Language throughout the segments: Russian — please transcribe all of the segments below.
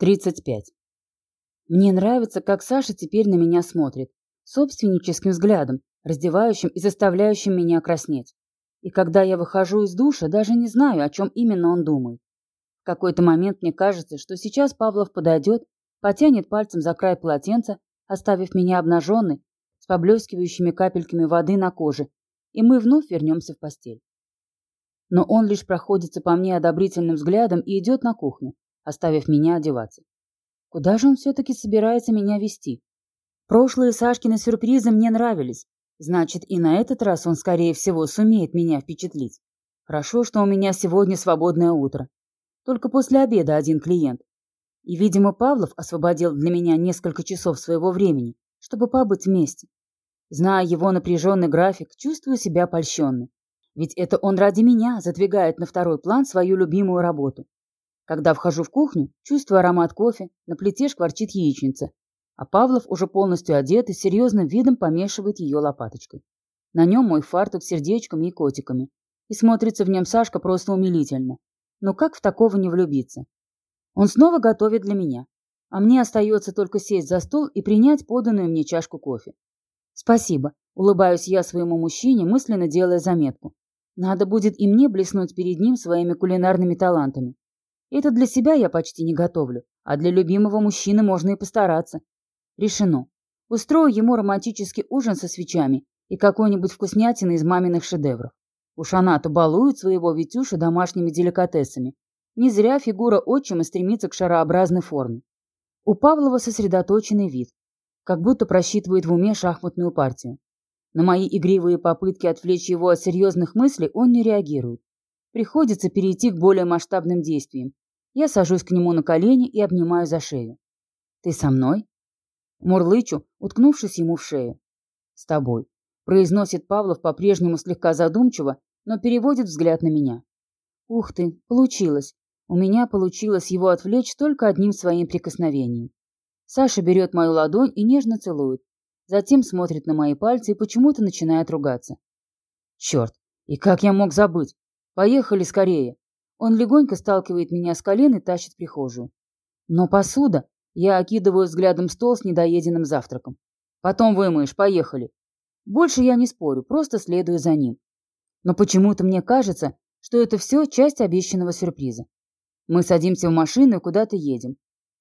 35. Мне нравится, как Саша теперь на меня смотрит. Собственническим взглядом, раздевающим и заставляющим меня краснеть. И когда я выхожу из душа, даже не знаю, о чем именно он думает. В какой-то момент мне кажется, что сейчас Павлов подойдет, потянет пальцем за край полотенца, оставив меня обнаженной, с поблескивающими капельками воды на коже, и мы вновь вернемся в постель. Но он лишь проходится по мне одобрительным взглядом и идет на кухню, оставив меня одеваться. Куда же он все-таки собирается меня вести? Прошлые Сашкины сюрпризы мне нравились. Значит, и на этот раз он, скорее всего, сумеет меня впечатлить. Хорошо, что у меня сегодня свободное утро. Только после обеда один клиент. И, видимо, Павлов освободил для меня несколько часов своего времени, чтобы побыть вместе. Зная его напряженный график, чувствую себя польщенной. Ведь это он ради меня задвигает на второй план свою любимую работу. Когда вхожу в кухню, чувствую аромат кофе, на плите шкварчит яичница, а Павлов уже полностью одет и серьезным видом помешивает ее лопаточкой. На нем мой фартук с сердечками и котиками. И смотрится в нем Сашка просто умилительно. Но как в такого не влюбиться? Он снова готовит для меня. А мне остается только сесть за стол и принять поданную мне чашку кофе. Спасибо. Улыбаюсь я своему мужчине, мысленно делая заметку. Надо будет и мне блеснуть перед ним своими кулинарными талантами. Это для себя я почти не готовлю, а для любимого мужчины можно и постараться. Решено. Устрою ему романтический ужин со свечами и какой-нибудь вкуснятины из маминых шедевров. Уж она-то балует своего Витюша домашними деликатесами. Не зря фигура отчима стремится к шарообразной форме. У Павлова сосредоточенный вид, как будто просчитывает в уме шахматную партию. На мои игривые попытки отвлечь его от серьезных мыслей он не реагирует. Приходится перейти к более масштабным действиям, я сажусь к нему на колени и обнимаю за шею. «Ты со мной?» Мурлычу, уткнувшись ему в шею. «С тобой», — произносит Павлов по-прежнему слегка задумчиво, но переводит взгляд на меня. «Ух ты, получилось. У меня получилось его отвлечь только одним своим прикосновением. Саша берет мою ладонь и нежно целует. Затем смотрит на мои пальцы и почему-то начинает ругаться. Черт, и как я мог забыть? Поехали скорее. Он легонько сталкивает меня с колен и тащит в прихожую. Но посуда... Я окидываю взглядом стол с недоеденным завтраком. Потом вымоешь, поехали. Больше я не спорю, просто следую за ним. Но почему-то мне кажется, что это все часть обещанного сюрприза. Мы садимся в машину и куда-то едем.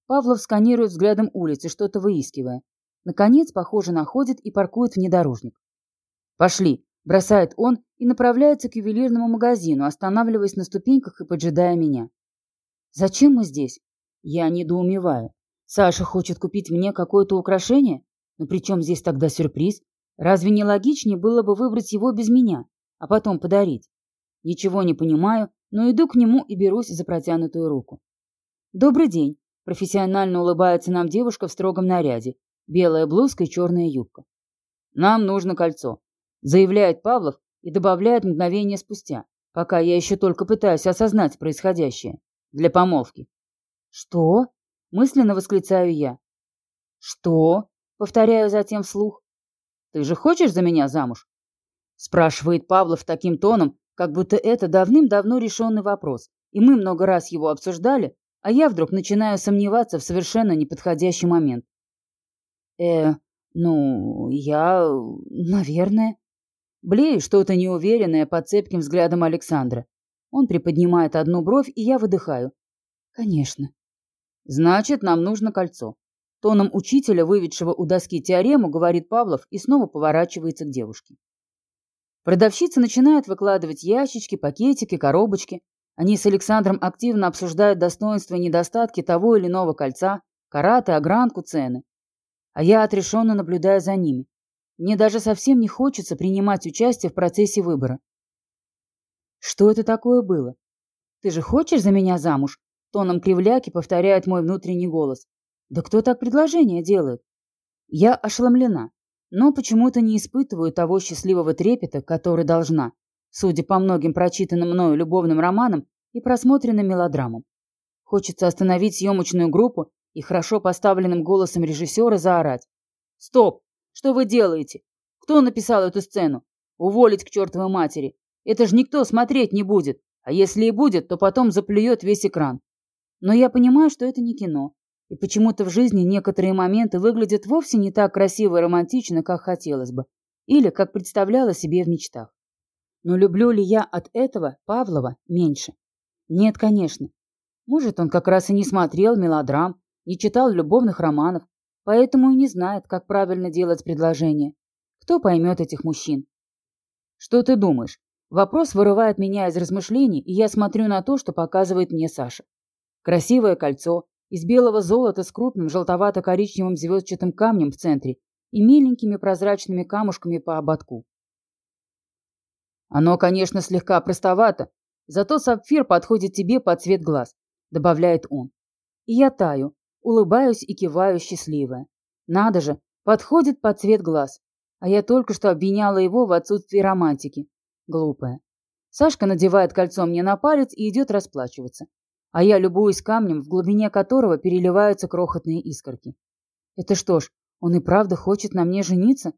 Павлов сканирует взглядом улицы, что-то выискивая. Наконец, похоже, находит и паркует внедорожник. «Пошли!» Бросает он и направляется к ювелирному магазину, останавливаясь на ступеньках и поджидая меня. Зачем мы здесь? Я недоумеваю. Саша хочет купить мне какое-то украшение? Но при чем здесь тогда сюрприз? Разве не логичнее было бы выбрать его без меня, а потом подарить? Ничего не понимаю, но иду к нему и берусь за протянутую руку. «Добрый день», – профессионально улыбается нам девушка в строгом наряде. Белая блузка и черная юбка. «Нам нужно кольцо заявляет Павлов и добавляет мгновение спустя, пока я еще только пытаюсь осознать происходящее. Для помолвки. «Что?» – мысленно восклицаю я. «Что?» – повторяю затем вслух. «Ты же хочешь за меня замуж?» – спрашивает Павлов таким тоном, как будто это давным-давно решенный вопрос, и мы много раз его обсуждали, а я вдруг начинаю сомневаться в совершенно неподходящий момент. «Э, ну, я... наверное...» Блею что-то неуверенное под цепким взглядом Александра. Он приподнимает одну бровь, и я выдыхаю. Конечно. Значит, нам нужно кольцо. Тоном учителя, выведшего у доски теорему, говорит Павлов и снова поворачивается к девушке. Продавщица начинает выкладывать ящички, пакетики, коробочки. Они с Александром активно обсуждают достоинства и недостатки того или иного кольца, караты, огранку, цены. А я отрешенно наблюдаю за ними. Мне даже совсем не хочется принимать участие в процессе выбора. Что это такое было? Ты же хочешь за меня замуж? Тоном кривляки повторяет мой внутренний голос. Да кто так предложение делает? Я ошеломлена, но почему-то не испытываю того счастливого трепета, который должна, судя по многим прочитанным мною любовным романам и просмотренным мелодрамам. Хочется остановить съемочную группу и хорошо поставленным голосом режиссера заорать. «Стоп! Что вы делаете? Кто написал эту сцену? Уволить к чертовой матери. Это же никто смотреть не будет. А если и будет, то потом заплюет весь экран. Но я понимаю, что это не кино. И почему-то в жизни некоторые моменты выглядят вовсе не так красиво и романтично, как хотелось бы, или как представляла себе в мечтах. Но люблю ли я от этого Павлова меньше? Нет, конечно. Может, он как раз и не смотрел мелодрам, не читал любовных романов, поэтому и не знает, как правильно делать предложение. Кто поймет этих мужчин? Что ты думаешь? Вопрос вырывает меня из размышлений, и я смотрю на то, что показывает мне Саша. Красивое кольцо из белого золота с крупным желтовато-коричневым звездчатым камнем в центре и миленькими прозрачными камушками по ободку. Оно, конечно, слегка простовато, зато сапфир подходит тебе под цвет глаз, добавляет он. И я таю, улыбаюсь и киваю счастливая. Надо же, подходит под цвет глаз. А я только что обвиняла его в отсутствии романтики. Глупая. Сашка надевает кольцо мне на палец и идет расплачиваться. А я любуюсь камнем, в глубине которого переливаются крохотные искорки. Это что ж, он и правда хочет на мне жениться?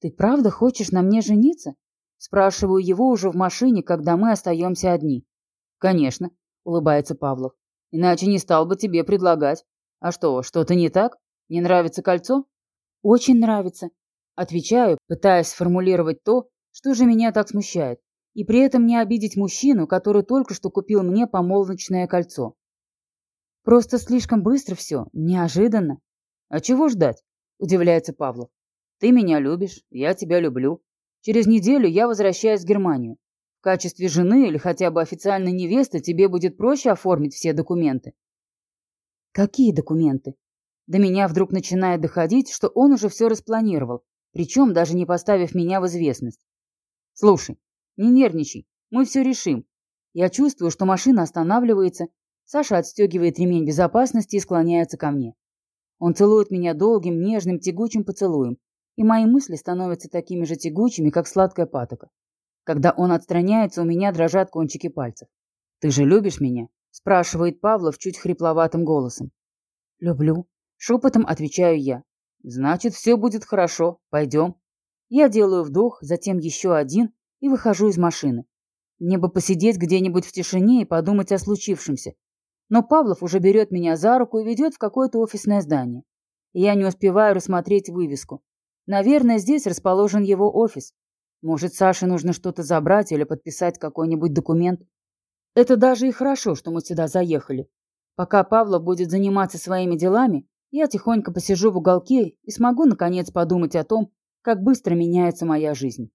Ты правда хочешь на мне жениться? Спрашиваю его уже в машине, когда мы остаемся одни. Конечно, улыбается Павлов. Иначе не стал бы тебе предлагать. А что, что-то не так? Не нравится кольцо? Очень нравится. Отвечаю, пытаясь сформулировать то, что же меня так смущает, и при этом не обидеть мужчину, который только что купил мне помолвочное кольцо. Просто слишком быстро все, неожиданно. А чего ждать? Удивляется Павлов. Ты меня любишь, я тебя люблю. Через неделю я возвращаюсь в Германию. Качестве жены или хотя бы официальной невесты тебе будет проще оформить все документы. Какие документы? До меня вдруг начинает доходить, что он уже все распланировал, причем даже не поставив меня в известность. Слушай, не нервничай, мы все решим. Я чувствую, что машина останавливается. Саша отстегивает ремень безопасности и склоняется ко мне. Он целует меня долгим, нежным, тягучим поцелуем, и мои мысли становятся такими же тягучими, как сладкая патока. Когда он отстраняется, у меня дрожат кончики пальцев. «Ты же любишь меня?» – спрашивает Павлов чуть хрипловатым голосом. «Люблю», – шепотом отвечаю я. «Значит, все будет хорошо. Пойдем». Я делаю вдох, затем еще один и выхожу из машины. Мне бы посидеть где-нибудь в тишине и подумать о случившемся. Но Павлов уже берет меня за руку и ведет в какое-то офисное здание. я не успеваю рассмотреть вывеску. Наверное, здесь расположен его офис. Может, Саше нужно что-то забрать или подписать какой-нибудь документ. Это даже и хорошо, что мы сюда заехали. Пока Павлов будет заниматься своими делами, я тихонько посижу в уголке и смогу, наконец, подумать о том, как быстро меняется моя жизнь.